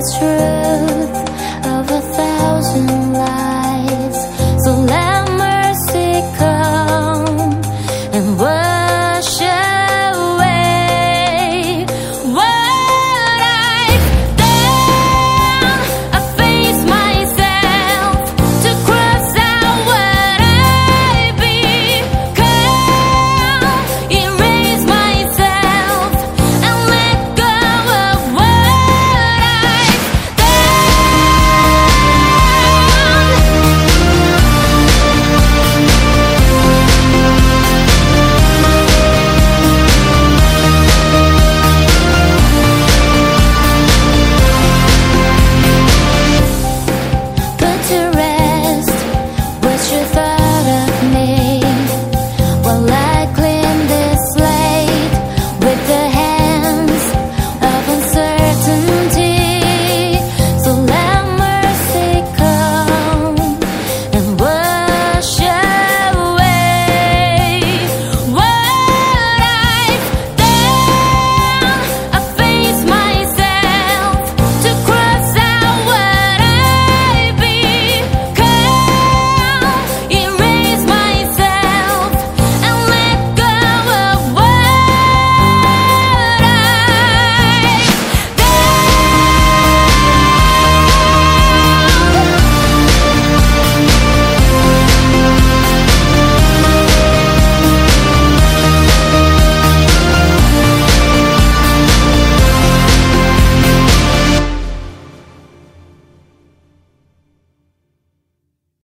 truth of a thousand lies.